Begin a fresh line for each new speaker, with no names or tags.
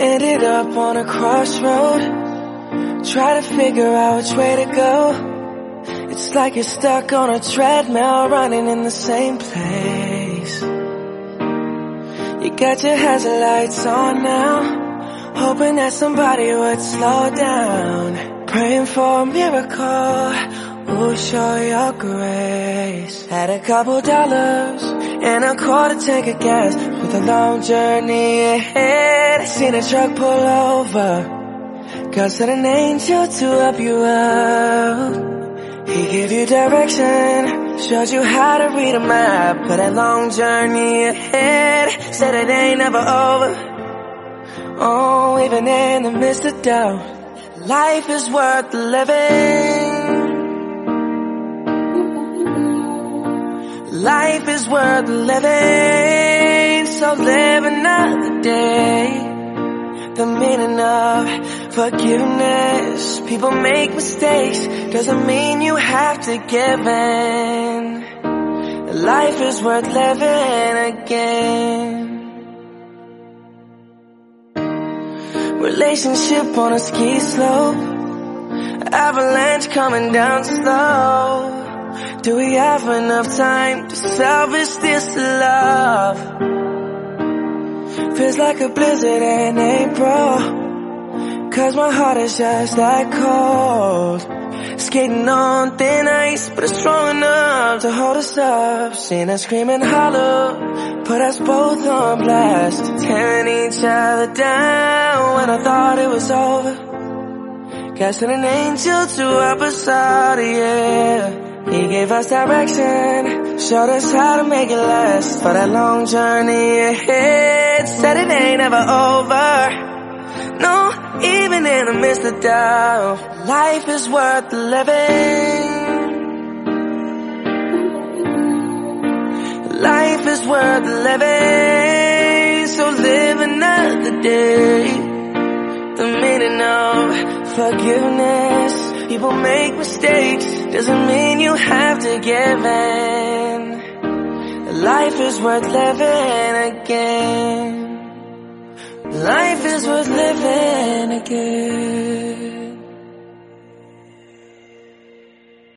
Ended up on a crossroad. Try to figure out which way to go. It's like you're stuck on a treadmill running in the same place. You got your hazard lights on now. Hoping that somebody would slow down. Praying for a miracle. Ooh, show your grace. Had a couple dollars and a tank of gas. With a long journey ahead. I Seen a truck pull over. God sent an angel to help you out. He gave you direction, showed you how to read a map. But that long journey ahead said it ain't never over. Oh, even in the midst of doubt, life is worth living. Life is worth living, so live another day. The meaning of forgiveness. People make mistakes, doesn't mean you have to give in. Life is worth living again. Relationship on a ski slope. Avalanche coming down slow. Do we have enough time to salvage this love? Feels like a blizzard in April. Cause my heart is just that cold. Skating on thin ice, but it's strong enough to hold us up. Seen us screaming hollow, put us both on blast. Tearing each other down when I thought it was over. Casting an angel to us yeah. He gave us direction, showed us how to make it last. For that long journey ahead, said it ain't ever over. No, even in the midst of doubt, life is worth living. Life is worth living, so live another day. The meaning of forgiveness. People make mistakes, doesn't mean you have to give in. Life is worth living again. Life is worth living again.